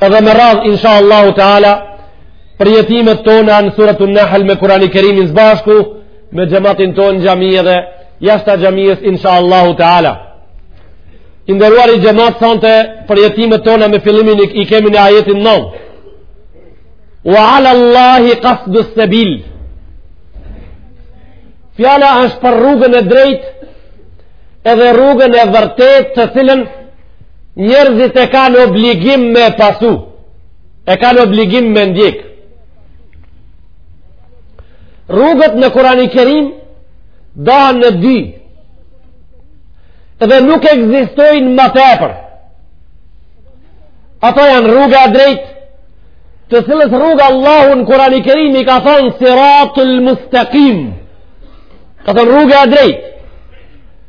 Edhe me radhë, insha Allahu Teala, përjetimet tona në suratun Nahl me kurani kerimin së bashku, me xhematin tonë në xhami edhe jashta xhamijes, insha Allahu Teala. I nderuari xhemat, sonte, përjetimet tona me fillimin i kemi në ajetin non. Wa ala Allahi qasdu sebil. Fjala është për rrugën e drejtë, edhe rrugën e vërtet të cilën Njerëzit e kanë obligim me e pasu, e kanë obligim me ndjek. Rrugët në Kurani Kerim dahen në dy, dhe nuk ekzistojnë më tepër. Ato janë rruga e drejt, të cilës rrugë Allahu n'Kurani Kerim i ka thonë siratul mustakim. I ka thonë rruga e drejt.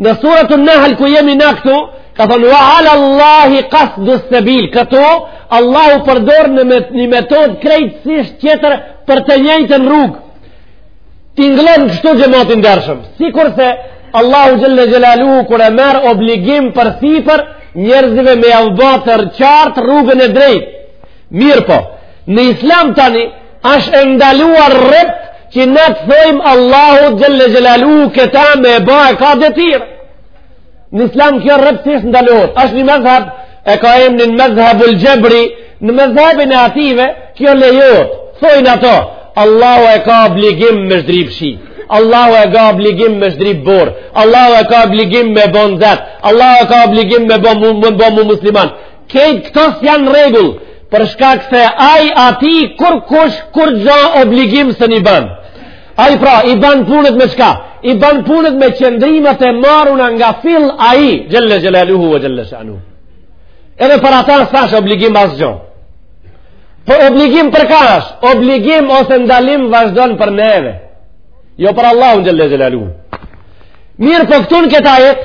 Në suratun Nahl ku jemi na këtu, ka thonë, wa ala Allahi qasdu sebil, këtu, Allahu përdor një metod krejtësisht tjetër për të njëjtën rrugë. Tingëllon kështu xhemat i ndershëm, sikurse Allahu xhelle xhelaluhu kur e merr obligim përsipër njerëzive me jav ba të qartë rrugën e drejtë. Mirëpo, në islam tani, Asht e ndaluar rreptë që na të thojmë Allahu xhelle xhelaluhu këta me e ba e ka detyrë. Në islam kjo rreptësisht ndalohet. Asht një medhheb e ka emnin medhhebul xhebri, në medhhebin e atyve kjo lejot. Thojnë ato, Allahu e ka obligim me zhdryp shi. Allahu e ka obligim me zhdryp borë. Allahu e ka obligim me bon zet. Allahu e ka obligim me bon mu musliman. Kejt këto s'janë në rregull, për shkak se ai atij kurkush kurgja obligim s'un i ban. Ai pra i bën punët me çka? I bën punët me qëndrimet e marruna nga fill ai, xhelle xhelaluhu ve xhelle shanu. Edhe për ata s'është obligim asgjë. Po obligim për ka është? Obligim ose ndalim vazhdon për neve. Jo për Allahun xhelle xhelaluhu. Mirëpo këtu në këtë ajet,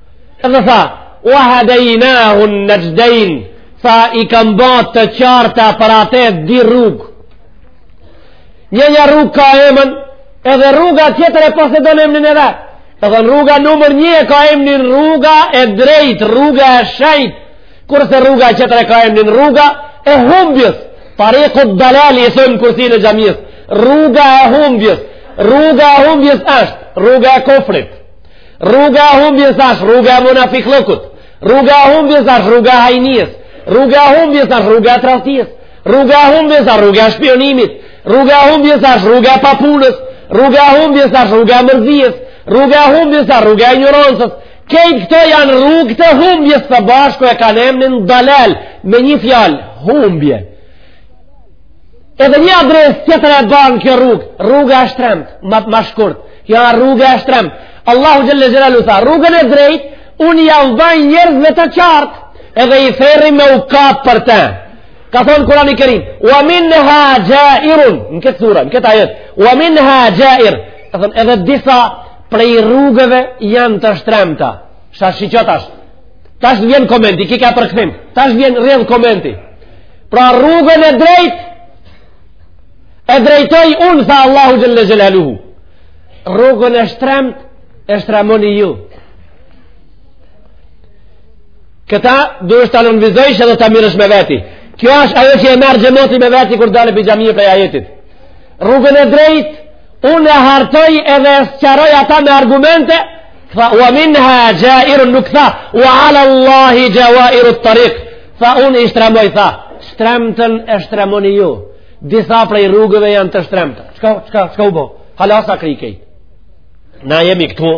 Dhe tha, wa hadejnahun nexhdejn, tha i kam ba të qarta për atë dy rrugë. Njanja rrugë ka emën, edhe rruga tjetër e posedon emnin e vetë. Edhe në rruga numër një e ka emnin rruga e drejtë, rruga e shejtë, kurse rruga tjetër e ka emnin rruga e humbjës. Tarikud dalal i thojmë kursin e xhamies, rruga e humbjës, rruga e humbjës është, rruga e kufrit. Rruga e humbjes është rruga e munafikllëkut. Rruga e humbjes është rruga e hajnies. Rruga e humbjes është rruga e tradhtisë. Rruga e humbjes është rruga e shpionimit. Rruga e humbjes është rruga e papunës. Rruga e humbjes është rruga e mërzies. Rruga e humbjes është rruga e injorancës. Krejt këto janë rrugë të humbjes së bashku e kanë emnin dalal me një fjalë humbje. Edhe një adresë tjetër e ban kjo rrugë, rruga e shtremt, ma, ma shkurt, kjo rruga e shtremt. Allahu Xhele Xhelaluhu tha, rrugën e drejt, unë jau baj njerëzve të qartë, edhe i thërri me u kapë për te. Ka thonë Kurani Kerim, ue minha xhairun, në këtë sure, në këtë ajet, ue minha xhair, edhe disa prej rrugëve janë të shtremta. Shashi qetash, tash vjen komenti, ky ka përkthim, tash vjen rrjedh komenti. Pra rrugën e drejt e drejtoj unë tha Allahu Xhele Xhelaluhu. Rrugën e shtremt e shtremoni ju. Këta duhesh ta nënvizojsh edhe ta mirrsh me veti. Kjo është ajo që e merr xhemati me veti kur dal prej xhamie prej ajetit. Rrugën e drejt, unë e hartoj edhe e sqaroj ata me argumente, tha, ue minha xhairun nuk tha, ue alallahi xhevairut-tarik. Tha unë i shtremoj, tha, shtremtën e shtremoni ju. Disa prej rrugëve janë të shtremta. Çka, çka, çka u bo? Hala s'a kry krejt. Na jemi këtu,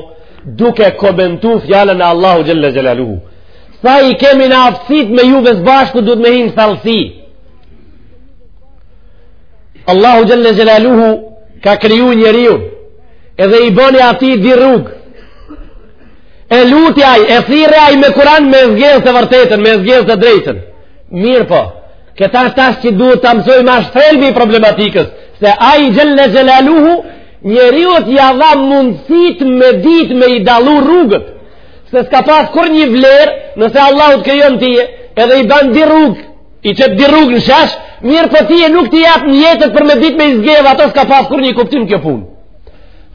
duke komentu fjalën e Allahut Xhele Xhelaluhu. Sa i kemi na aftësitë me juve s'bashku duhet me hi n'thellësi. Allahu Xhele Xhelaluhu ka kriju njeriun edhe i bani atij dy rrugë E luti ai, e thirri ai me Kuran me zgjedhë të vërtetën, me zgjedhë të drejtën. Mirëpo, këta tash që duhet ta mësojmë asht thelbi i problematikës, se ai Xhele Xhelaluhu, njeriut ia dha mundësitë me ditë me i dallu rrugët, se s'ka pas kurrnjë vlerë, nëse Allahu të krijon tye, edhe i ban dy rrugë, i qet dy rrugë në shesh, mirëpo tye nuk t'i jep mjetet për me ditë me i zgjedhë, ato s'ka pas kurrnjë kuptim kjo punë.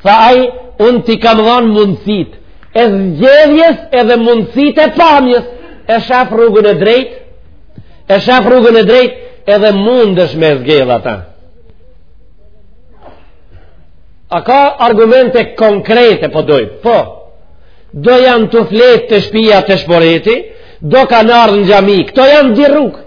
Tha ai, unë t'i kam dhanë mundësitë e zgjedhjes edhe mundësitë e pamjes, e shaf rrugën e drejt, e shaf rrugën e drejt, edhe mundesh me zgjedh ata. A ka argumente konkrete, po do, po, do janë tu fjetë te shpia te shporeti, do kanë ardhë në xhami, këto janë dy rrugë,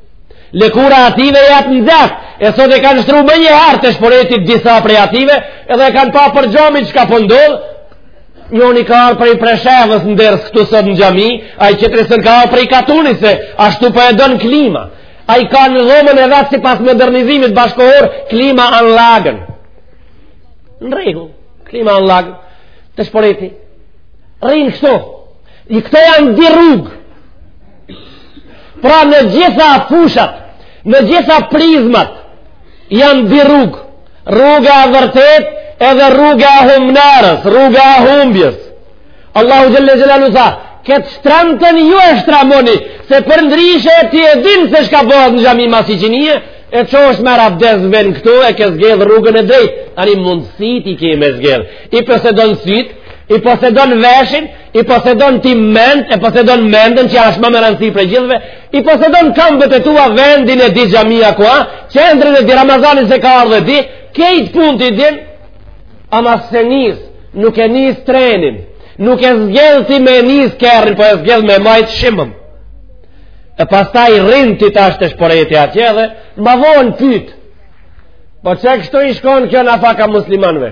Lëkura atyne jet n'gjatë, e sot e kanë shtru me nejt afër te shporeti disa prej atyne, edhe e kanë pa për xhami çka po ndodh, po njoni ka ardh prej Preshevës në ders këtu sot në xhami, ai qetri s'un ka ardh prej katuni se ashtu po e don klima. Ai ka në dhomën e vet sipas modernizimit bashkëkohor, klima anllagen. Në rregull, klima anllagen, te shporeti. Rrin kështu, këto janë di rrugë, Pra në gjitha fushat, në gjitha prizmat, janë di rrugë. Rruga e vërtetë edhe rruga e humnarës, rruga e humbjës. Allahu Xhelle Xhelaluhu tha, këtë shtremtën ju e shtremoni, se përndryshe ti e din se çka bahet në xhami masi që hin, e çohesh merr abdes vjen këtu e ke zgedh rrugën e drejt, tani mundësit i ke me zgedh, i posedon syt, i posedon veshin, i posedon ti mend, e posedon mendën që asht ma me randësi prej gjithëve, i posedon këmbët e tua vendin e di xhamia ku a, qendrën e di Ramazanin se ka ardh e di, kejt punët i din, ama s'e nis, nuk e nis trenin, nuk e zgjedh ti me e nis kerrin, po e zgjedh me e majt shimun. E pastaj rrin ti tash te shporeti atje dhe ma vonë pyt. Po qe kështu i shkon kjo nafaka muslimanëve?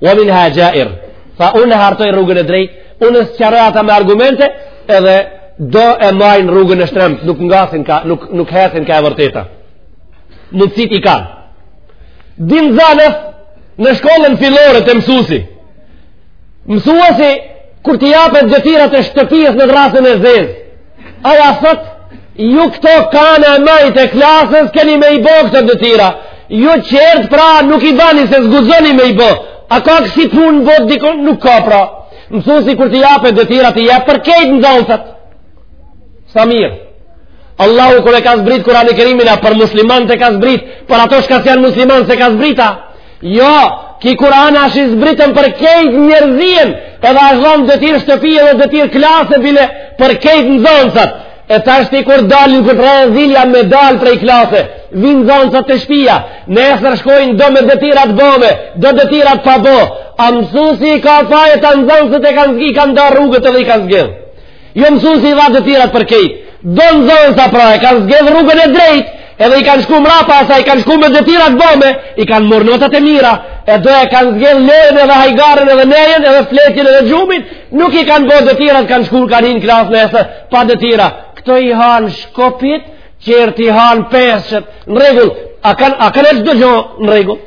Wa min ha xhair. Tha unë e hartoj rrugën e drejtë, unë e sqaroj ata me argumente edhe do e majnë rrugën e shtremtë, nuk ngasin ka, nuk nuk hecin ka e vërteta. Mundësit i kanë. Din nxanës në shkollën fillore te mësuesi. Mësuesi kur t'i japet detyrat e shtëpisë në drrasën e zezë, A ju thot, ju këto kana e majt e klasës, keni me i bo këto detira. Ju qertë pra nuk i bani se s'guxoni me i bo. A ka kësi punë në botë dikun? Nuk ka pra. Mësusi kur t'i jep detira, t'i jep për kejt nxanësat. Sa mirë. Allahu kur e ka zbrit Kurani Kerimin a për muslimant e ka zbrit, për ato çka s'janë musliman s'e ka zbrit a. Jo, ki Kuran asht i zbritun për kejt njerëzien, edhe asht dhanë detirë shtëpije edhe detirë klase, bile për kejt nxanësat. E tashti kur dalin kur t'rren zilja me dalë prej klase, vinë nxanësat te shpia, nesër shkojnë do me detirat bome, do detirat pa bo, a mësusi i ka fajet, a nxanësat e kanë zgi, kanë da rrugët edhe i kanë zgjedhë. Jo mësusi i dha detirat për kejt. Do nxanësa pra, e kanë zgedhë rrugën e drejt, edhe i kanë shku mrapa, asaj kanë shku me detirat bome, i kanë morë notat e mira, e do e kanë zgedhë lojën edhe hajgaren edhe nejën edhe fletjen edhe gjumin, nuk i kanë bo detirat, kanë shku kanë hi në klasë nesër, pa detira. Këto i hanë shkopit, qert i hanë pesët, në rregull, a ka kan çdo gjo në rregull?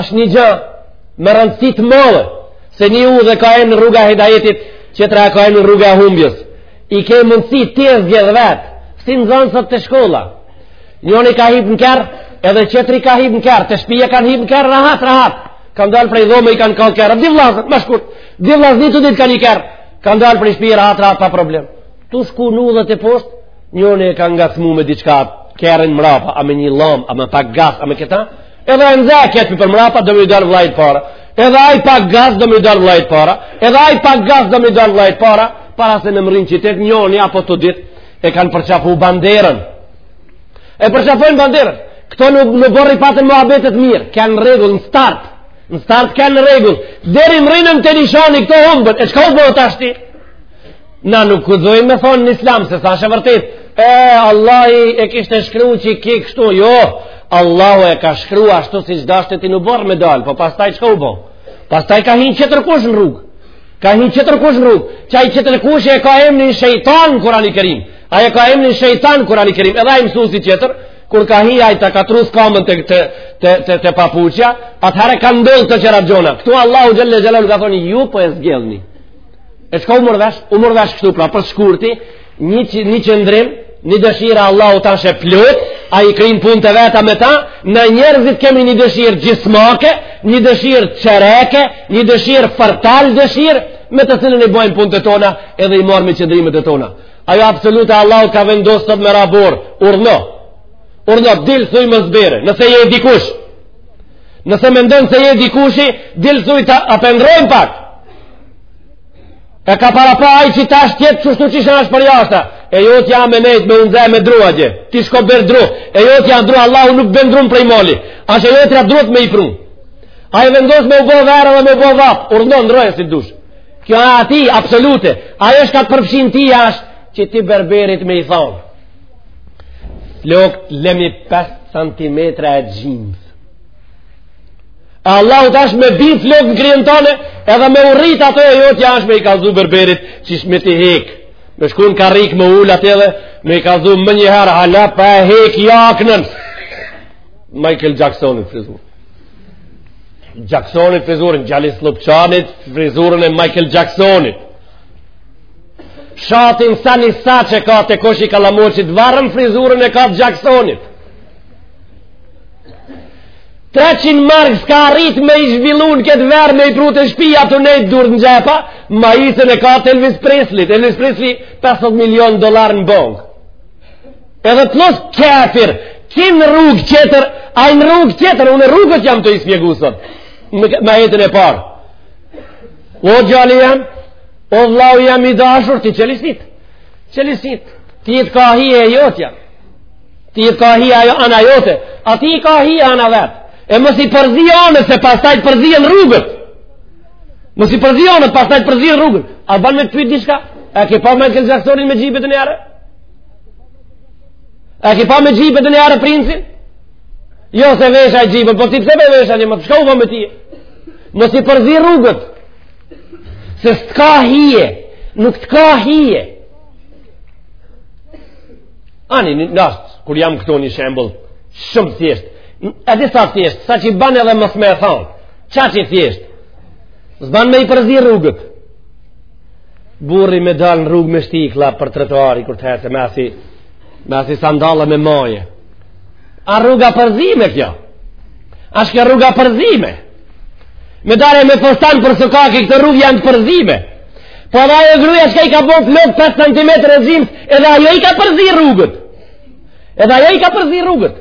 është një gjë me rëndësi të madhe se një udhë ka emën rruga e hidajetit qetra ka emën rruga e humbjes i ke mundësi ta zgjedhësh vet si nxënësit te shkolla njoni ka hip në kerr edhe qetri ka hip në kerr te shpija kanë hip në kerr rahat rahat kanë dalë prej dhome i kanë kallë kerret dy vllazët ma shkurt dy vllazët një të dytë kanë ni kerr kanë dalë prej shpije rahat rahat pa problem tu shku në udhë teposhtë Njoni e ka ngacmu me diçka kerrin mrapa, a me një llam, a me pak gaz, a me këta, edhe e nxe këtë përmrapa, do me i dalë vllait para, edhe ai pak gaz, do me i dalë vllait para, edhe ai pak gaz, do me i dalë vllait para, para se me mërri në qytet, njoni apo të dytë, e kanë përqafu banderën, e përqafojnë banderën, këto në, në oborr i patën muhabetet mirë, kanë rregull në start, në start kanë rregull, deri mërrinë te nishani këto humbën, e çka u bo tashti? Na nuk guxojmë me thonë në islam, se s'ashtë vërtet, e, Allahi e kishte shkru qiky kështu, jo, Allahu e ka shkru ashtu si ke dashtë ti në oborr me dalë, po pastaj çka u bo? Pastaj ka hi qetërkush në rrugë, ka hi qetërkush në rrugë, qai qetërkush e ka emnin shejtan në Kurani Kerim, ai e ka emnin shejtan në Kurani Kerim, edhe ai mësusi qetër, kur ka hi ai ta ka trus kamën te, te, te, te, te papuçja, atëherë ka ndodhë të qera gjona, këtu Allahu xhelle xhelaluhu ka thonë, ju po e zgjedhni E çka u morvesh? U morvesh kështu pra për shkurti, një, një qëndrim, një dëshirë e Allahut ashtë plot, ai kryn punt e veta me ta, na njerëzit kemi një dëshirë gjysmake, një dëshirë çereke, një dëshirë fertal dëshirë, me të cilën i bojmë punt e tona edhe i marrim qëndrimet e tona. Ajo absolute Allahu ka vendos sot me ra borë, urdhno, urdhno, dil thuj mos bjere, nëse je dikush, nëse mendon se je dikushi, dil thuj ta pendrojmë pak, E ka parapa ai që tash është tjetër qështu që shënë është për jashta. E jotja me nejtë me u nxe me dru a gje. Ti shko bjer dru. E jotja dru, Allahu nuk bjen dru prej mali. Ashtë e jotja dru me i pru. Ai vendos me u bo verë dhe me u bo vapë. Urdhno ndrroje si dush. Kjo a e atij, absolute. A e çka të përfshin ty ashtë që ti berberit me i thonë. Lëmi 5 cm e gjysmë. E Allahut ashtë me bi flok në kryen tane, edhe me u rrit ato e jotja është me i kallzu berberit qysh me t'i hek. Me shku në karrik me u ul aty edhe, me i kallzu menjëherë hala pa e hek jaknën. Michael Jacksonit frizur. Jacksonit frizurën, gjali Sllupçanit frizurën e Michael Jacksonit. Shatin sa një saç e ka te koshi kallamoçit, varën frizurën e ka të Jacksonit. 300 mark s'ka arrit me i zhvillu n'këtë verë me i pru te shpia të nejtë durt në xhepa, ma i se në ka të Elvis Presley, të Elvis Presley 50 milion dolar në bankë. Edhe të nësë kefir, ky në rrugë tjetër, ai në rrugë tjetër, unë rrugët jam t'i shpjegu sot, me ajetin e parë. O djali jem, o vllau jem i dashur, ti qëllisit, qëllisit, ty të ka hije jotja. Ty t'ka hije ajo ana jote, atij i ka hije ana e vet. E mos i përzi anët se pastaj të përzihen rrugët. Mos i përzi anët, pastaj të përzihen rrugët. A ban me të pyt diçka? A ke pa Michael Jacksonin me xhybe najherë? A ke pa me xhybe najherë Princin? Jo s'e vesh ai xhyben, po ti pse me vesha një më të shka u ba me ty? Mos i përzi rrugët. Se s'ka hije, nuk t'ka hije. Ani, nasht, kur jam këtu një shembull, shumë thjesht, edhe sa thjesht, saqë ban edhe mos me e thonë, kaq i thjeshtë, s'ban me i përzi rrugët, burri me dalë në rrugë me shtiklla për trotuari, kur të hecë, me asi, me asi sandalla me maje, a rrugë e përzime kjo, asht kjo rrugë e përzime, me dalë me fustan për sokaki këto rrugë janë të përzime, Po edhe ajo gruja çka i ka bon flokt 5 cm e zimt, edhe ajo i ka përzi rrugët. Edhe ajo i ka përzi rrugët.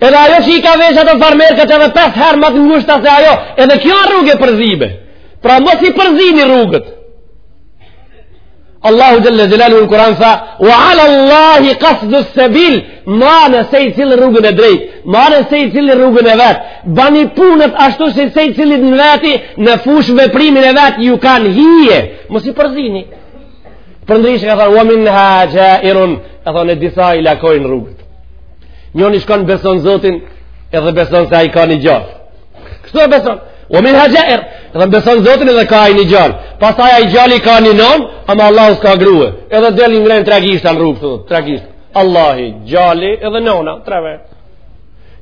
Edhe ajo që i ka vesh ato farmerkat edhe 5 herë ma të ngushta se ajo, edhe kjo a rrugë e përzime. Pra mos i përzini rrugët. Allahu Xhelle Xhelaluhu në Kuran tha, wa ala Allahi qasdu sebil, Mane secili rrugën e drejtë, mane secili rrugën e vet, bani punët ashtu se secili në veti, në fushëveprimin e vet, ju kanë hije, mos i përzini. Përndryshe ka thanë, wa minha xhairun, e thonë e disa i lakojnë rrugët. Njoni shkon beson Zotin, edhe beson se ai ka një djalë. Kështu e beson, wa minha xhair, edhe beson Zotin edhe ka një djalë. Pastaj ai djali ka një nonë, ama Allah s'ka grue, edhe del i ngren tre gishta në rrugë, tre gishta. Allahu, djali edhe nona, treve.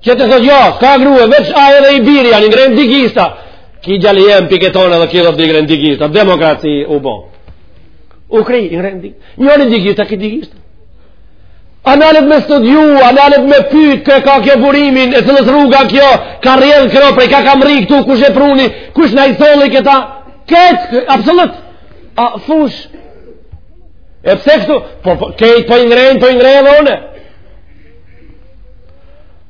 Që të thotë, ja, jo, s'ka grue, veç ai edhe i biri, janë i ngrenë dy gishta. Ky djali jonë piketon edhe ky dhe dhe ngren dy gishta. Demokraci u bo. U kry, i ngren dy gishta. Njëri dy gishta, ky dy gishta. A nalet me studiu, a nalet me pyt, ku e ka kjo burimin, e cillës rrugë a kjo, kah rrjedh kjo, prej kah ka mrri këtu, kush e pruni, kush janë këta. Ketë, absolut. A, fush, E pse kështu? Po, po kejt po i ngrenë, po i ngrenë dhe une.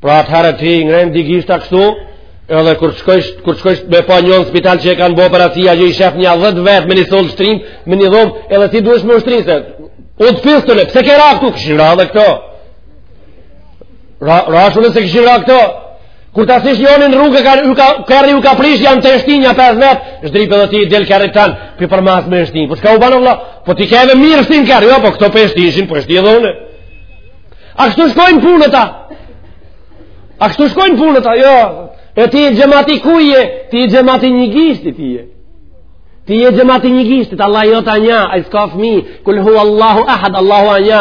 Pra atëherë ti i ngrenë dy gishta kështu, edhe kur shkojsh, kur shkojsh me pa njën n'spital që e kanë bo operacija, që i shef një dhetë vetë me një sallë shtrim, me një dhomë, edhe ti duesh me u shtri, se u të pistole, pse ke ra këtu? Kishin ra dhe këto. Ra, rashë unë se kishin ra këto. Kur ta shish njonin n'rrugë ka u ka kerri u ka prish janë tu e shti nja 5 vetë, zhdryp edhe ti del kerrit tan, pi për mas me shtin. Po çka u bën vlla? Po ti keve mirë shtin kerri, jo po këto pe shtijshin, po shtin edhe unë. A kështu shkojnë punët ta? A kështu shkojnë punët ta? Jo. E ti xhemat i kujt je? Ti je xhemat i një gishti ti je. Ti je xhemat i një gishti, Allahu jot a nja, ai s'ka fmi, kul hu Allahu ahad, Allahu a nja,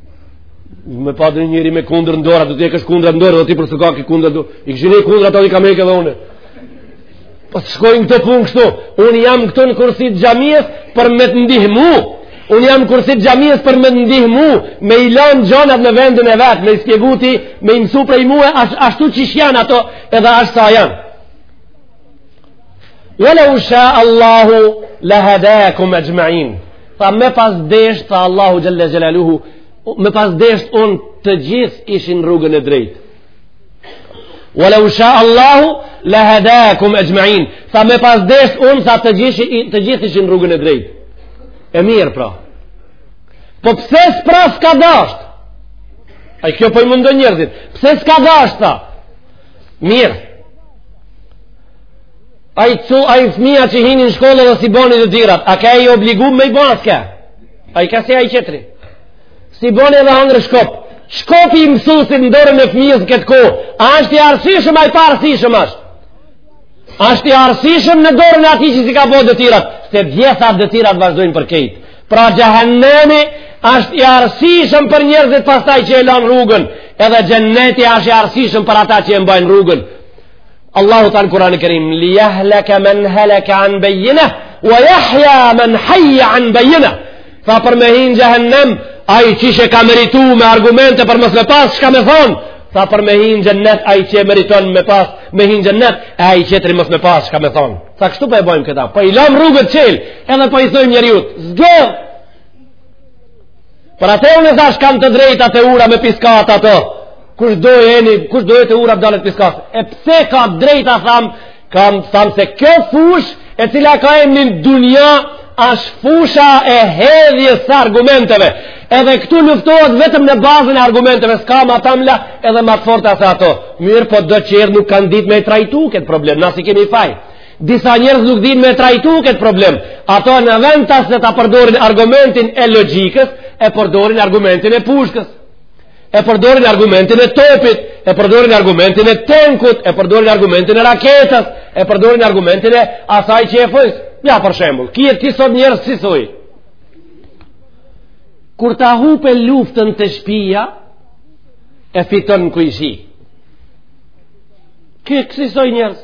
me pa dhe njëri me kundra në dora, do t'i hekësh kundrat në dora, do t'i përse i ke ti kundrat në dora, i kishin hek kundrat ato i kam hek dhe une. Po s'shkojnë këto punë kështu, unë jam këtu në kursi t'xhamisë për me të ndihmu, unë jam n'kursi t'xhamisë për me të ndihmu, me i lanë gjonat në vendin e vet, me i spjegu ti, me i mësu prej mue, ash, ashtu qysh janë ato edhe ashtu sa janë. Ve leu sha Allahu lehedakum exhmain, Tha me pas dasht, tha Allahu xhel-le xhelaluhu, me pas dasht unë të gjithë ishin n'rrugën e drejtë. Wa lau sha Allahu la hadakum ajma'in. Tha me pas dasht unë tha të gjithë të gjithë ishin n'rrugën e drejtë. E mirë pra. Po pse s'pra s'ka dasht? A kjo po i mundon njerëzit. Pse s'ka dasht tha? Mirë. Ai çu ai fëmia që hinin në shkollë dhe s'i boni detyrat, a ka i obligu me i bo a s'ka? A i ka si ai qetri. S'i boni edhe hangër shkop. Shkopi i mësuesit në dorën e fëmijës në këtë kohë, a është i arsyeshëm a i paarsyeshëm është? A është i arsyeshëm në dorën e atij që s'i ka bërë detyrat, se djesa detyrat vazhdojnë për kejt. Pra xhehenemi është i arsyeshëm për njerëzit pastaj që e lanë rrugën, edhe xheneti është i arsyeshëm për ata që e mbajnë rrugën. Allahu tha në Kurani Kerim, li jehlike men heleke an bejjina, wa jahja men hajja an bejjina. Tha për me hinë n'xhehennem, ai qi e ka meritu me argumente për mos me pas çka me thonë, Tha për me hinë n'xhennet, ai që e meriton me pas, me hinë n'xhennet, ai qetri mos me pas çka me thonë. Tha kështu po e bojmë këta, po i lamë rrugët çel, edhe po i thojmë njeriut, zgjedh, Për atë unë thashë kam të drejta te ura me piskat ato. Kush do eni, kush do e te ura le dal e t' piskat. E pse ka drejta tham, kam tham se kjo fushë e cila ka emni dunja është fusha e hedhjes së argumenteve. Edhe këtu luftohet vetëm në bazën e argumenteve, s'ka ma t'amla edhe ma të forta se ato. Mirëpo do herë nuk kanë ditë me e trajtu këtë problem, na s'kemi faj. Disa njerëz nuk dinë me trajtu këtë problem. Ato në vend se ta përdorin argumentin e logjikës, e përdorin argumentin e pushkës. E përdorin argumentin e topit, e përdorin argumentin e tankut, e përdorin argumentin e raketës, e përdorin argumentin e asaj që e thojnë. Ja për shembull, kie ti sot njerëz ksisoj. Kur ta hupe luftën te shpija, e fiton në kojshi. Ke kësisoj njerëz,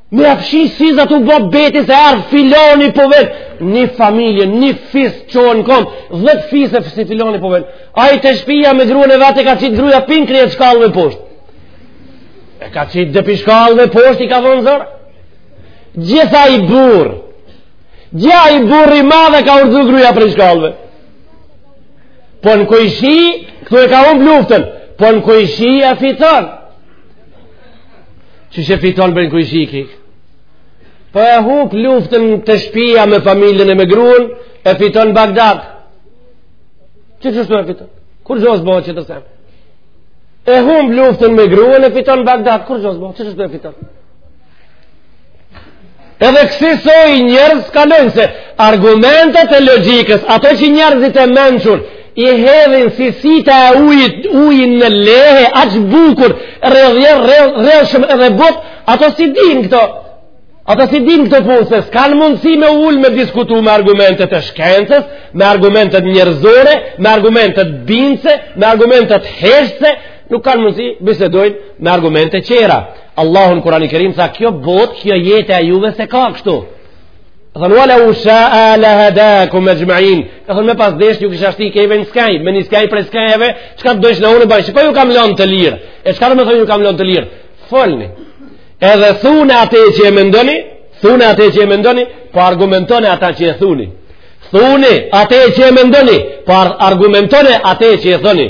Me e fshi siza të bo beti se ardhë filani po vet Një familje, një fis çon kom Dhe të fis e fësi filani po vet Ai te shpia me gruën e vet e ka qitë gruja pin krye të shkallëve poshtë E ka qitë tepi shkallëve poshtë i ka vënë zor Gjithë ai burrë Gjithë ai burrë i madh e ka hudhë gruja prej shkallëve Po në kojshi, këtu e ka humb luftën Po në kojshi e fiton Qysh e fiton bre në kojshiki? Po e hup luftën te shpia me familjen e me gruën, e fiton Bagdad. Qysh ashtu e fiton? Kur gjo s'bo që të sem? E hum luftën me gruën, e fiton Bagdad. Kur gjo s'bo? Qysh ashtu e fiton? Edhe kësisoj njerëz kalojnë se argumentet e logjikës, ato që njerëzit e mençur, i hedhin si sita e ujit, ujin në lehe, aq bukur, rrjedhër, rrjedhshëm edhe butë, ato s'i dinë këto, ato s'i dinë këto punë, se s'kanë mundësi me u ulë me diskutu me argumentet e shkencës, me argumentet njerëzore, me argumentet bindëse, me argumentet heshtëse, Nuk kanë mundësi bisedojnë me argumente tjera. Allahu n'Kurani Kerim tha kjo botë, kjo jetë e juve s'e ka kështu. Thënë, wa lau sha'a lahadakum exhmain. Ka thënë, me pas desh, ju kisha shti krejve në skaj, me një skaj prej skajeve, çka të dojsha unë bëjsha, po ju kam lënë të lirë. E çka do me thënë ju kam lënë të lirë? Folni. Edhe thune atë që e mendoni, thune atë që e mendoni, po argumentone atë që e thuni. Thune atë që e mendoni, po argumentone atë që e thuni.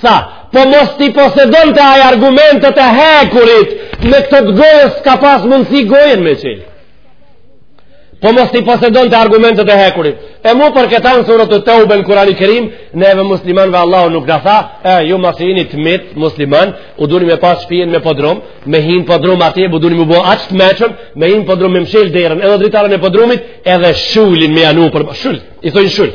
Tha, po mos t'i posedonte ai argumentet e hekurit, me këtë të gojës ka pas mundësi gojën me çelë. Po mos t'i posedonte argumentet e hekurit. E mu për këta në suret et Teube n'Kurani Kerim, neve muslimanve Allahu nuk na tha, e ju masi jini të mitë musliman, ju duni me pas shpinë me podrum, me hi n'podrum atje, ju duni me bo aq të meçëm, me hi n'podrum me mshel derën, edhe dritarën e podrumit, edhe shullin me ja nu për... Shull, i thojnë shull.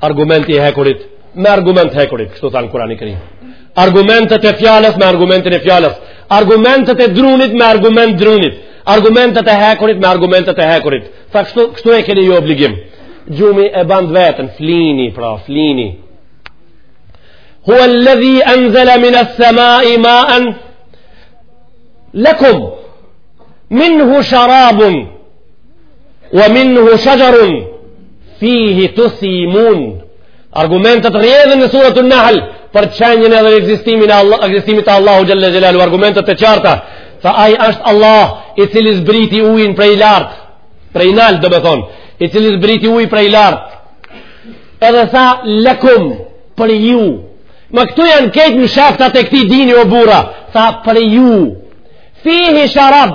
Argumenti e hekurit, me argument hekurit, kështu tha n'Kurani Kerim. Argumentet e fjalës me argumentin e fjalës. Argumentet e drunit me argument drunit. Argumentet e hekurit me argumentet e hekurit. Tha kështu, kështu e keni ju obligim. Gjumi e ban të veten, flini, pra, flini. Hua lëdhi enzela minas semai maën, lëkum, minhu sharabun, wa minhu shajarun fihi tusimun argumentet rrjedhin në surat an-nahl për qenien edhe ekzistimin e Allah ekzistimit të Allahu xhalla xhelalu argumentet të qarta tha ai është Allah i cili zbriti ujin prej lart prej nalt domethon i cili zbriti ujin prej lart edhe tha lakum për ju Ma këtu janë kejt msheftat e këtij dini o burra, tha për ju, fihi sharab,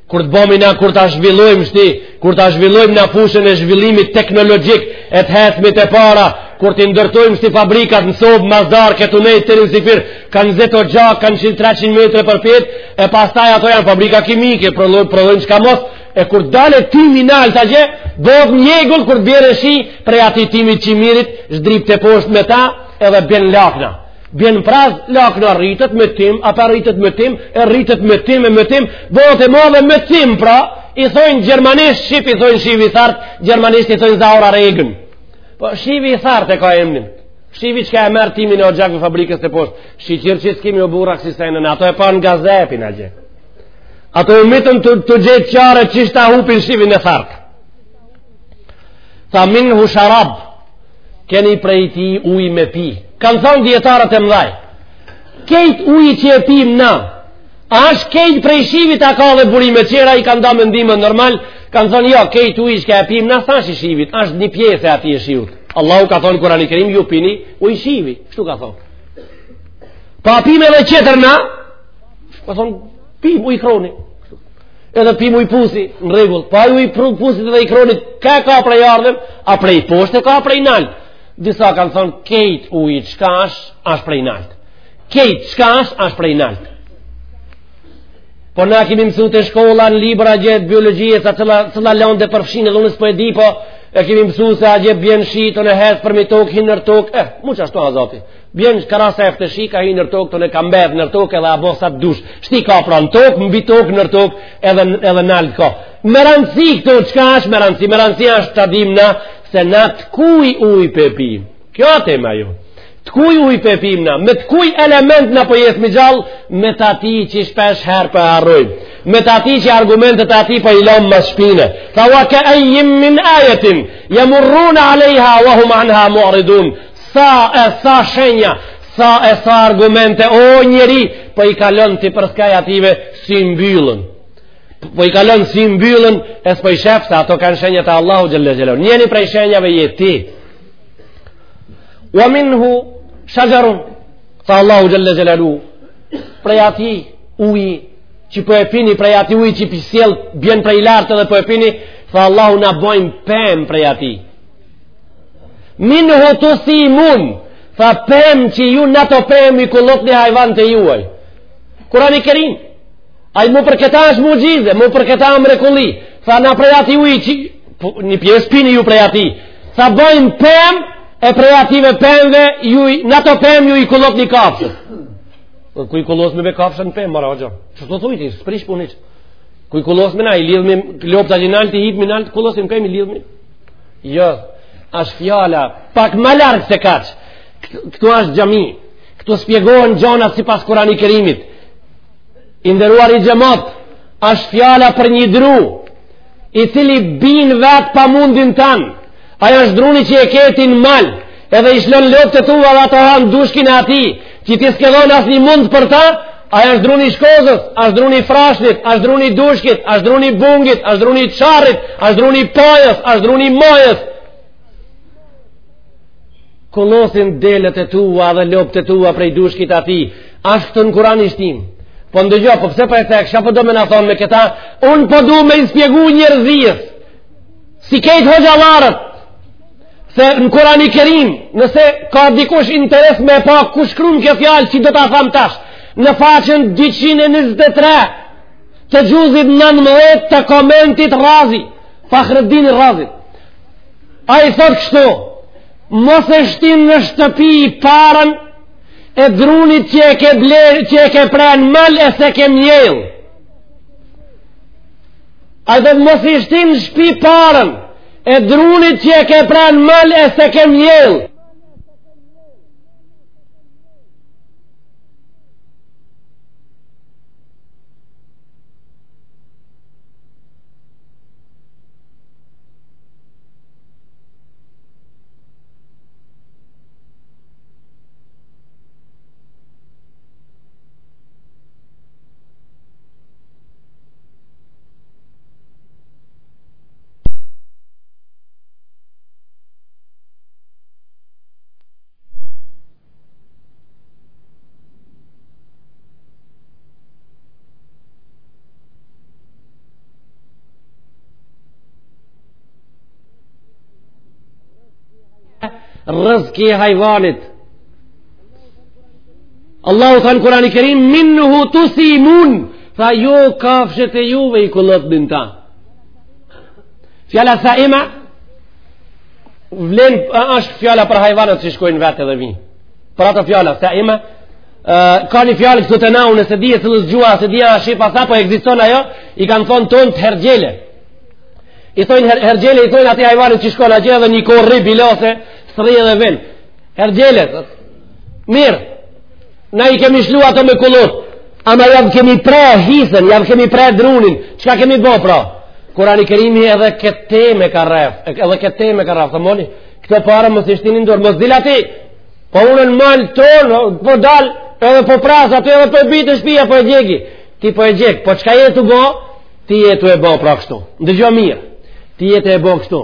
Kur të bëmi na kur ta zhvillojmë shti, kur ta zhvillojmë na fushën e zhvillimit teknologjik e të hecmi te para, kur t'i ndërtojmë shti fabrikat në sobë, mazdar, këtu nejtë të rinësifir, kanë ato oxhak, kanë 100-300 metre përpjetë, e pastaj ato janë fabrika kimike, prodhojnë çka mos, e kur dale timi nalt atje, bëhet njegull kur të bjerë shi, prej atij timi qimirit, zhdrip teposhtë me ta, edhe bjen lakna. Bjen pras, lakna rritet me tim, apo rritet me tim, e rritet me tim e me tim, bëhet e madhe me tim, pra, i thojnë gjermanisht, shqip i thojnë shivi i thartë, gjermanisht i thojnë zaura regën. Po, shivi i thartë e ka emnin. Shivi çka e merr timin e oxhakve n'fabrikës teposhtë, shiqir që s'kimi o burra ksi sajne ato e panë gazepin atje. Ato u mitën tu gjet çare qish ta hupin shivin e thartë. Tha minhu sharab, keni prej tij uj me pi. Kanë thonë dijetarët e mdhaj, kejt uj që e pim na, a është kejt prej shivit a ka dhe burime qera, i kanë da mendime normal, kanë thonë jo, kejt uj që e pim na, s'asht i shivit, është një pjesë e atij e shivit. Allahu ka thonë n'Kurani Kerim, ju pini uj shivi, shtu ka thonë. Po pim edhe qetër na, ka thonë, pim uj kroni. edhe pim uj pusi në rregull, po aj uji pusit dhe i kronit, ka e ka prejardhjen, a prej poshtë e ka prej naltë. Disa kanë thonë, kejt uji çka është, është prej naltë. Kejt çka është, është prej naltë. Po na kemi mësu te shkolla në libra atje biologjie, secila, cila lëndë e përfshin, edhe unë s'po e di, po e kemi mësu se atje bjen shi, tona hec përmi tokë, hin nër tokë, eh, mu qashtu a Zoti. Bjen që kara se efte shi ka hi nër tokë, tanë ka mbetë nër tokë edhe, abo, sa të dush. Uji ka pra në tokë, mbi tokë nër tokë edhe, edhe nalt ka. Me rëndësi këtu, çka është me rëndësi? Me rëndësi është ta dim na se na të kujt uj po pim. Kjo tema jonë. Të kujt uj po pim na. Me të kujt element na po jesim gjallë, me të ati që shpesh herë po e harrojmë. Me të ati që argumentet e atij po i lomë mas shpine. Tha wa ke ejjin min ajetin, jemurruna alejha, wa hum anha muridun. Sa e sa shenja, sa e sa argumente, o njeri, po i kalon ti përskaj atyne symbyllun. Po i kalon symbyllun, e s'po i sheh se ato janë shenjat e Allahut xhele xhelaluhu. Njëni prej shenjave je ti. Wa minhu shexherun, tha Allahu xhele xhelaluhu, prej ati uji, që po e pini prej ati uji që prej qiell, bjen prej lart edhe po e pini, tha Allahu na bojmë pemë prej ati. Minhu tusimun, tha pemë që ju n'ato pemë i kullotni hajvant e juaj. Kurani kerim, ai mu për këta është muxhize, mu për këta mrekulli, tha na prej ati uji, që, një pjesë pini ju prej ati, tha bëjmë pemë, e prej atyne pemëve, ju, n'ato pemë ju i kullotni kafshët. Ku i kullosim, be, kafshët n'pemë, more hoxhë. Qashtu thuj ti, s'prish punë hiç. Ku i kullosim na, i lidhim lopët, i çojmë nalt, i hipim nalt, kullosim n'pemë, i lidhim. Jo, ashtë fjala pak ma larg se kaq. Këtu ashtë xhami. Këtu spjegohen gjanat sipas Kur'ani Kerimit. I nderuar xhemat, ashtë fjala për një dru i cili bin vet pa mundin tand. Ai ashtë druni që e ke ti n'mal. edhe i lshon lopët e tua dhe ato hanë dushkin e ati, që ti s'ke dhonë asnjë mund për ta, ai është druni shkozës, a është druni frashnit, a është druni dushkit, a është druni bungit, a është druni qarrit, a është druni pajës, a është druni majës. Kullosin delet e tua dhe lopët e tua prej dushkit atij, ashtu thotë Kurani i shtrenjtë. Po ndëgjo, po pse po e cek, çka po do me na thonë me këta, unë po du me i shpjegu njërëzijës, si krejt hoxhallarët, se në kurani kerim nëse ka dikush interes me pa ku shkrun kjo fjalë që do ta tham tash në faqen 223 të xhuzit 19 të komentit razi fahrudin razit ai thot kështu mos e shtin në shtëpi paren e drunit që e ke bler që e ke pre n'mal e s'e ke mjell ai thot mos e shtin në shpi paren E drunit që e ke pre në mal e s'e ke mjell. rëzki i hajvanit. Allahu thotë në Kurani Kerim, minhu tusimun, tha ju kafshët e juve i kullotni në ta. Fjala saima vlen është fjala për hajvanët që shkojnë vetë edhe vijnë. Për ato fjala saima ka një fjalë këtu te na unë s'e di e cilës gjuhë a s'e di a shqip a s'a po ekziston ajo i kanë thonë tonët hergjele i thonë her, hergjele i thonë atij hajvanit që shkon atje dhe një kohë rri bile ose s'rri edhe vjen hergjele mirë Na i kemi shlu ato me kullot, ama jau kemi pre hisen, jau kemi pre drunin, çka kemi bo pra? Kurani Kerimi edhe këtë temë e ka rref, edhe këtë temë e ka rref, të moni, këto para mos i shtini n'dorë, mos dil ati, po unë në mal tonë, po dal, edhe po pres atë edhe po e bi te shpia, po e gjegi, ti po e gjegi, po çka je tu bo, ti je tu e bo pra kështu, ndëgjo mirë, ti je tu e bo kështu,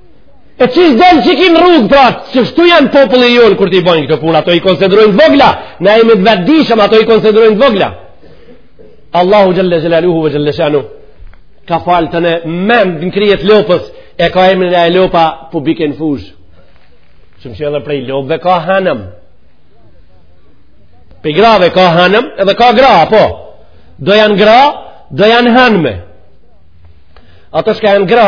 E që është delë që kinë rrugë, pra, qashtu janë populli jonë, kur t'i bojnë këtë punë, ato i konsiderojnë t'vogla, na jemi të vetëdijshëm, ato i konsiderojnë vogla. Allahu xhel-le xhelaluhu ve xhel-le shanuhu, ka falë të në mend në krye t'lopës, e ka emnin lopa publike në fushë. Që më shëllë prej lopëve ka hanëm. Prej grave ka hanëm, edhe ka gra, po. Do janë gra, do janë hanëme. Ato çka janë gra,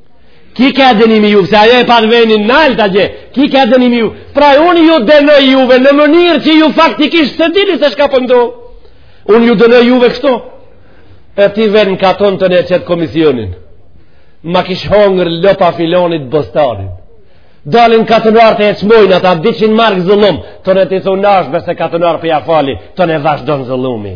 Ki ka dënimi ju, se ajo e pa venin nalt atje, ki ka dënimi ju. Pra unë ju dënoj juve në mënyrë që ju faktikisht s'e dini se çka po ndodh. Po unë ju dënoj juve kështu. E ti ven n'katun tani e qet komisionin. Ma kish hongër lopa e filonit bostanin. Dalin katunarët e çmojnë ata, dyqin marka zullum, tani ti thu nashta se katunar po ja fali, tani vazhdon zullumi.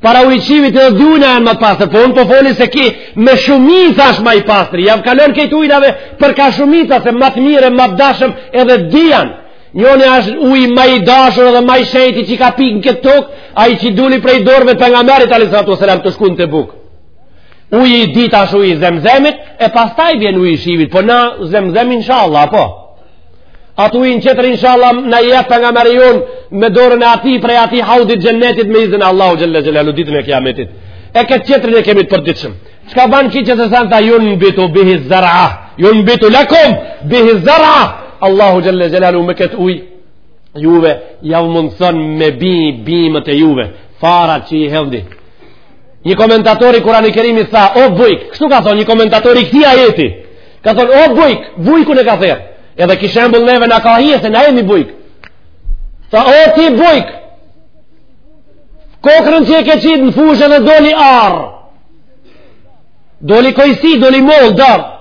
Para ujit shivit edhe dy ujna janë ma t'pastër, po unë po foli se ky me shumicë ashtë ma i pastër, jau kalon krejt ujnave për ka shumica se ma të mirë, ma të dashëm edhe dy janë. Njoni është uji ma i dashur edhe ma i shejti që ka pikë në këtë tokë, ai që duli prej dorëve t'Pejgamberit alejhi salatu ve selam tu shku në Tebuk. Uji i dytë ashtë uji i zemzemit, e pastaj vjen uji i shivit, po na zemzem inshallah, apo. Atë ujin qetër inshallah na jep Pejgamberi jonë me dorën e tij prej atij haudit t'xhennetit me izin Allahu xhelle xhelaluhu ditën e kiametit. E këtë qetrin e kemi të përditshëm. Çka ban ky që të sanë ta junbitu bihi zara, junbitu lekum bihi zara, Allahu xhelle xhelaluhu me këtë ujë juve jav mundëson me bi bimët e juve, farat që i hedhni. Një komentator i Kurani Kerimit tha, o bujk, kështu ka thonë një komentator i këtij ajeti, Ka thonë, o bujk, bujkun e ka thirrë. Edhe ky shembull neve na ka hije, se ne jemi bujq. Tha, o ti bujk, kokrrën që e ke qitë në fushë dhe doli arrë. Doli kajsi, doli mollë, dardhë.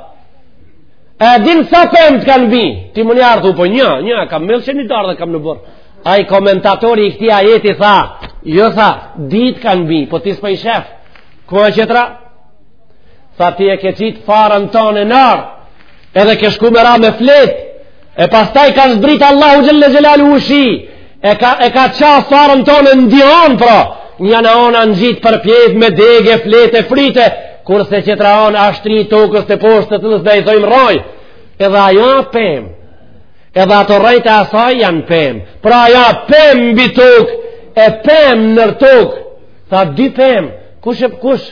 E din sa pemë të kanë bi, ti menjëherë thu, po një, një, kam mjellë, qe një dardhë e kam në oborr. Ai komentatori i këtij ajeti tha, jo tha, dy të kanë bi, po ti s'po i shef. Ku a qetra? Tha ti e ke qitë farën tone n'arë, edhe ke shku me ra me fletë, e pastaj ka zbritë Allahu xhelle xhelaluhu shi, e ka, e ka ça farën tone n'dy on, pra, njëna on a ngjitë përpjetë me degë, fletë e fryte, kurse qetra on a shtri tokës teposhtë të të nësë dhe i thojmë rroj, edhe ajo pemë, edhe ato rrejtë e saj janë pemë, pra ajo pemë mbi tokë, e pemë nër tokë, tha dy pemë, kush e kush,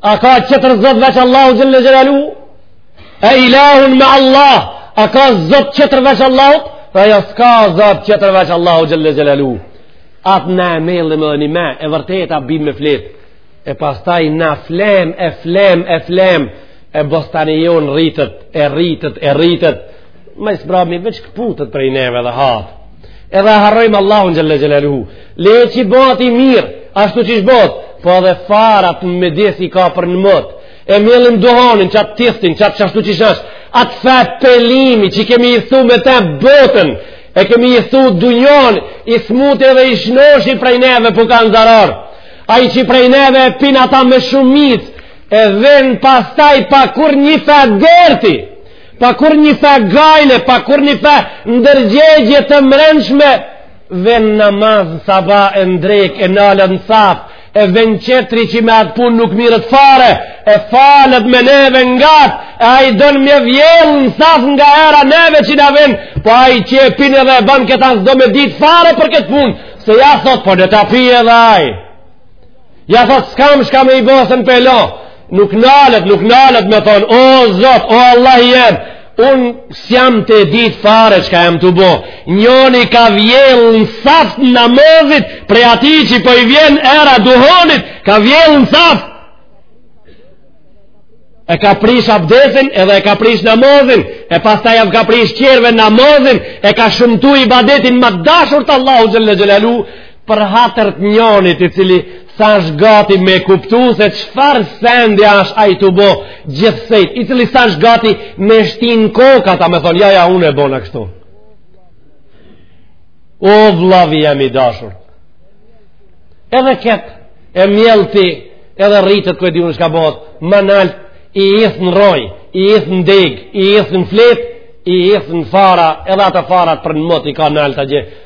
A ka qetër zot veç Allahu xhelle xhelaluhu? E ilahun me Allah, a ka zot qetër veç Allahut? He jo s'ka zot qetër veç Allahu xhelle xhelaluhu. Atë na e me dhe me dhe një me, e vërtetë a, bim me fletë. E pastaj na flem, e flem, e flem, e bostani jonë rritet, e rritet, e rritet. Më smrami veç kputet prej neve dhe hat. Edhe harrojmë Allahun xhelle xhelaluhu. Le të qi bëhet i mirë, ashtu siç bëhet, po edhe farat në medis i ka për në mot. E mjellim duhanin, qatë tistin, qatë qashtu që shështë, atë far pelimi që kemi idhtu me ta botën, e kemi idhtu dunjon, i smuti edhe i shnoshi prej neve për po kanë zarar. Ai që prej neve e pin ata me shumicë, e ven pastaj pa kurnjëfar derti. Pa kurnjëfar gajle, pa kurnjëfar ndërgjegje të mrenshme, ven n'namaz, sabah, e n'drekë, e nalet në saf, e ven qetri që me atë punë nuk mirret fare, e falet me neve ngat, e ai don me vjellë në saf nga era neve që na ven, po ai që e pin dhe e ban këta s'do me ditë fare për këtë punë, se ja thot, po le ta pijë edhe ai. Ja thot, s'kam çka me i bosën për lo. Nuk nalet, nuk nalet me thon, o Zot, o Allah jem, unë s'jam tu dit fare çka jam tu bo. Njoni ka vjellë në saf të namazit, prej ati që po i vjen era duhonit, ka vjellë në saf. E ka prish abdesin edhe e ka prish namazin, e pasta jav ka prish tjerve namazin, e ka shëmtu ibadetin ma t'dashur te Allahu xhel-le xhel-le për hatër të njonit i cili s'është gati me kuptu se çfarë sendi asht ai tu bo gjithsejt, i cili s'është gati me shti n'kokë ata me thon, ja ja unë e bona kështu. O vllavi jem i dashur. Edhe ketë, e mjellti, edhe rritët ku e di unë çka bot, ma nalt, i ithë në rroj, i ithë në deg, i ithë në flet, i ithë në fara, edhe atë farat për në mot i ka nalt atje,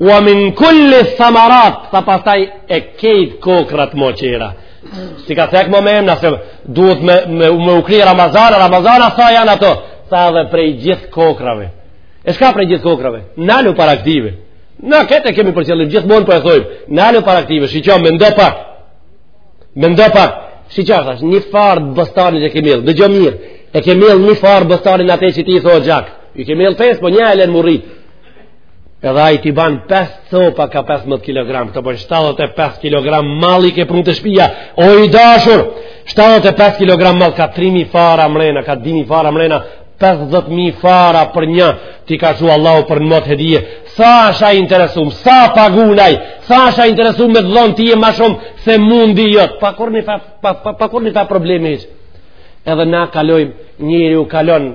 Wa min kulli thamarat, sa pastaj e krejt kokrrat ma tjera. S'i ka thek mo me emna, se duhet me, me, me u kry Ramazani, Ramazani sa janë ato, sa dhe prej gjith kokrrave. E çka prej gjith kokrrave? Nalu para këtyre. Na këtë e kemi për qëllim, gjith mund për po e thojmë. Nalu para këtyre, shiqo, mendo pak. Mendo pak. Shiqo, thash, një farë bostani e kemi lë, dhe gjë mirë. E kemi lë një farë bostani atë që ti i thojë gjak. I kemi lë pesë, po një e lenë murritë. Edhe ai t'i ban 5 copa ka 15 kg, këto bojn 75 kg mall i ke pru n'te shpija. O i dashur, 75 kg mall ka 3000 fara mrena, ka 2000 fara mrena, 50000 fara për një, t'i ka çu Allahu për në mot hedije. S'asht ai interesum, s'e pagun ai, s'asht ai interesum me t'dhon ty e ma shumë se mundi jot. Pa kurrni pa pa pa, pa kurrni pa problemi. Edhe na kalojmë, njeriu kalon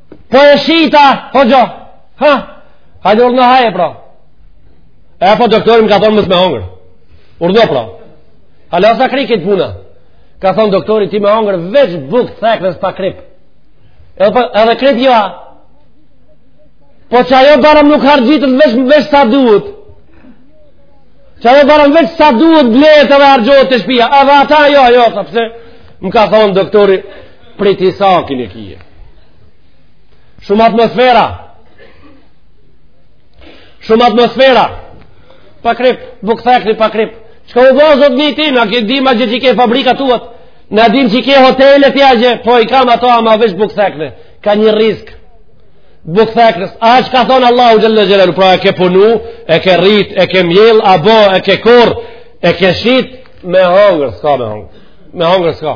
Po e shita, po gjo. Ha, hajde urdhno haje, pra. E po doktori m'ka thonë mos me hongër. Urdhno, pra. Hala s'a kry kjo puna. Ka thonë doktori ti me hongër veç bukë thekne edhe pa krip. Edhe, po, edhe krip jo, a. Po qajo barem nuk harxhitet veç, veç sa duhet. Qajo barem veç sa duhet blehet edhe harxhohet te shpia. Edhe ata jo, jo, s'ha, pse. Më ka thonë doktori, Prite, sakën e kij. Shumë atmosfera. Shumë atmosfera. Pa krip, bukë thekne pa krip. Çka u bo, zotni, ti ma ke, e dima na që i ke fabrikat tuat, na dim që i ke hotelet atje, po i kam ato ama veç bukë thekne. Ka një rrisk. Bukë theknës. A çka ka thonë Allahu xhel-le xhel-le, pra e ke punu, e ke rrit, e ke mjell, a bo, e ke korr, e ke shit, me hongër, s'ka me hongër. Me hongër, s'ka.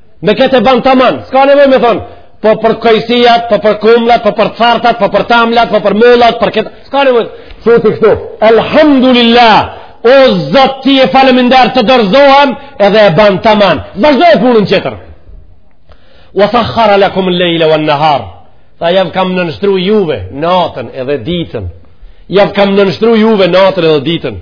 Me këtë e ban taman, s'ka nevoj me thonë, po për kojsiat, po për kumlat, po për t'thartat, po për t'amlat, po për mollat, për këtë, s'ka nevoj. Thuj ti këtu, Elhamdulillah, o Zot ti e faleminder të dorëzohem, edhe e ban taman. Vazhdoje punën tjetër. Wa sakhara lakum al-layla wan-nahar. Tha jau kam nënshtru juve natën edhe ditën. Jau kam nënshtru juve natën edhe ditën.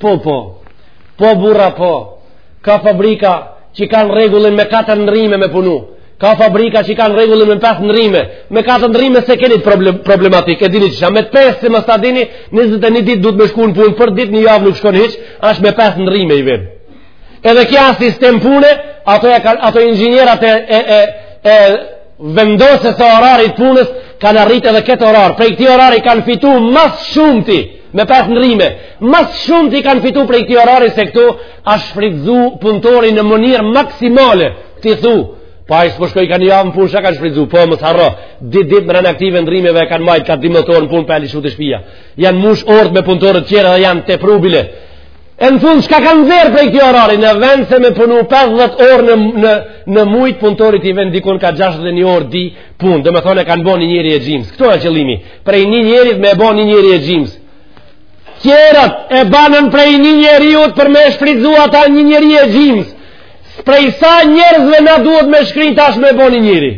Po, po, po burra po, ka fabrika që kanë rregullin me katër ndërrime me punu, ka fabrika që kanë rregullin me pesë ndërrime, me katër ndërrime s'e keni problem, problematik, e dini qysh a, me të pesë si mos ta dini, 21 ditë duhet me shku në punë, për ditë një javë nuk shkon hiç, ashtu me pesë ndërrime i vjen. Edhe ky sistem pune, ata, e, ata inxhinierat e, e, e, e vendosjes së orarit t'punës, kanë arritë edhe këtë orar, prej këtij orari kanë fitu ma s'shumti, me pesë ndërrime, ma s'shumti kanë fitu prej këtij orari se këtu, a shfrytzu punëtori në mënyrë maksimale, ti thu, pa po i s'po shkoj ka një javë në punë, s'e kanë shfrytzu, po mos harro, dy ditë me ren aktive ndërrimeve e kanë majtë, ka dymdhetë orë në punë, pa e lëshu te shpia, janë mush orët me punëtorët tjerë dhe janë tepru bile, E në fund, çka kanë nxjerr prej këtij orari, në vend se me punu 50 orë në, në, në muj punëtorit i vjen dikun ka 61 orë di punë, domethonë e kanë bo një njeri e gjymës. Këtu o qëllimi, prej një njeri me bo një njeri e gjymës. Tjerët e bajnë prej një njeriut për me shfrytzu ata një njeri e gjymës. Prej sa njerëzve na duhet me shkri tash me bo një njeri.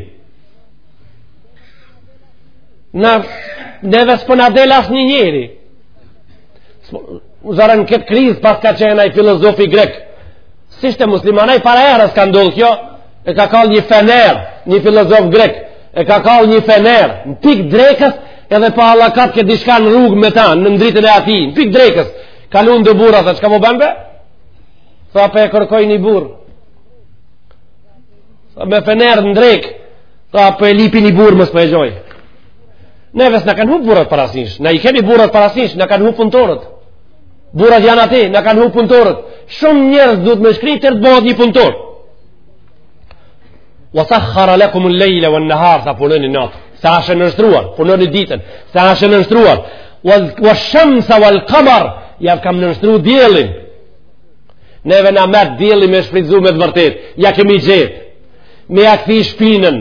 Na, neve s'po na del as një njeri. Zar në këtë krizë paska qenë ai filozofi grek. S'ishte musliman ai para erës ka ndodh kjo. E ka kallë një fener, një filozof grek. E ka kallë një fener, në pik drekës edhe po hallakatke diçka në rrugë me ta, në dritën e atij, në pik drekës. Kalun do burra, tha, çka po bën be? Tha po e kërkoj një burrë. Tha me fener në drekë, tha po e lypi një burrë mos po e gjoj. Neve s'na kanë hupë burrat parasysh, na i kemi burrat parasysh, na kanë hupë punëtorët. Burrat janë aty, na kanë hupë punëtorët. Shumë njerëz duhet me shkri të bëhet një punëtor. Wa sakhara lakum al-layla wan-nahar tha punoni natën. Se është nënshtruar, punoni ditën. Se është nënshtruar. Wa shamsa wal-qamar, jau kam nënshtru diellin. Neve na merr dielli me shfrytëzuar me të vërtetë. Ja kemi gjetë. Me ja kthy shpinën,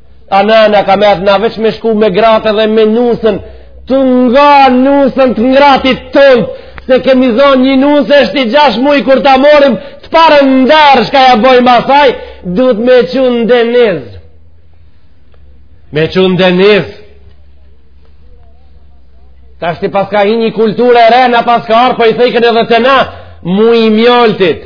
A na na ka metë na veç me shku me gratë dhe me nusen, tu nga nusen të ngratit thonë, se kemi zonë një nuse është i gjashtë muj kur ta marrim, të parën nder çka ja bojmë asaj, duhet me çu n'deniz. Me çu n'deniz. Tashti paska hi një kulturë e re na paska ardh, po i thojken edhe te na, muj i mjoltit.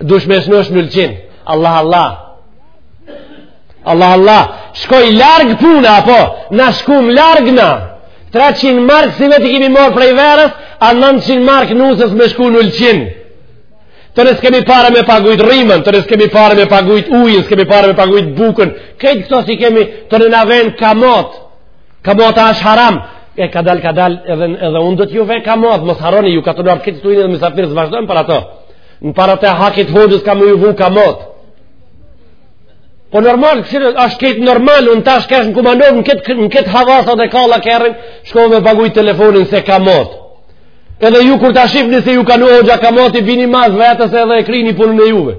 dush me shnosh n'Ulqin Allah Allah Allah Allah shkoj larg puna apo na shkum larg na 300 mark si vetë kemi marr prej verës a 900 mark nusës me shku në Ulqin thonë s'kemi pare me pagujt rrymën thonë s'kemi pare me pagujt ujë s'kemi pare me pagujt bukën krejt këto s'i kemi thonë na ven kamat Kamata është haram, e kadal kadal edhe edhe unë do të ju ve kamat mos harroni ju ka të lart këtë tuin edhe mysafir të vazhdojmë për ato në para të hakit hoxhës kam me ju vu kamat po normal kësir është këtë normal unë tash kesh në Kumanov në këtë në këtë havasa dhe kalla kërën shko me paguj telefonin se kamat edhe ju kur ta shifni se ju ka në hoxha kamat i bini mas vetës edhe e kryni punën e juve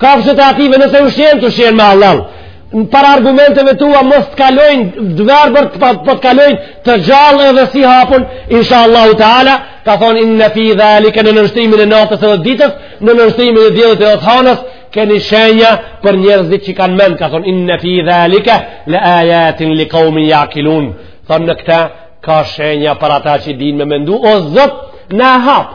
Kafshët e atyre nëse ushqehen t'ushqehen me hallall Para argumenteve tua mos të kalojnë të verbër po të kalojnë të gjallë edhe syhapun Insha Allah u ta'ala Ka thonë inne fi dhalike në nënshtrimin e natës edhe ditës Në nënshtrimin e diellit edhe të hanës Keni shenja për njerëzit që kanë mend Ka thonë inne fi dhalike Le ajatin li kaumin jakilun Thonë në këta ka shenja për ata që din me mendu O Zot na e hap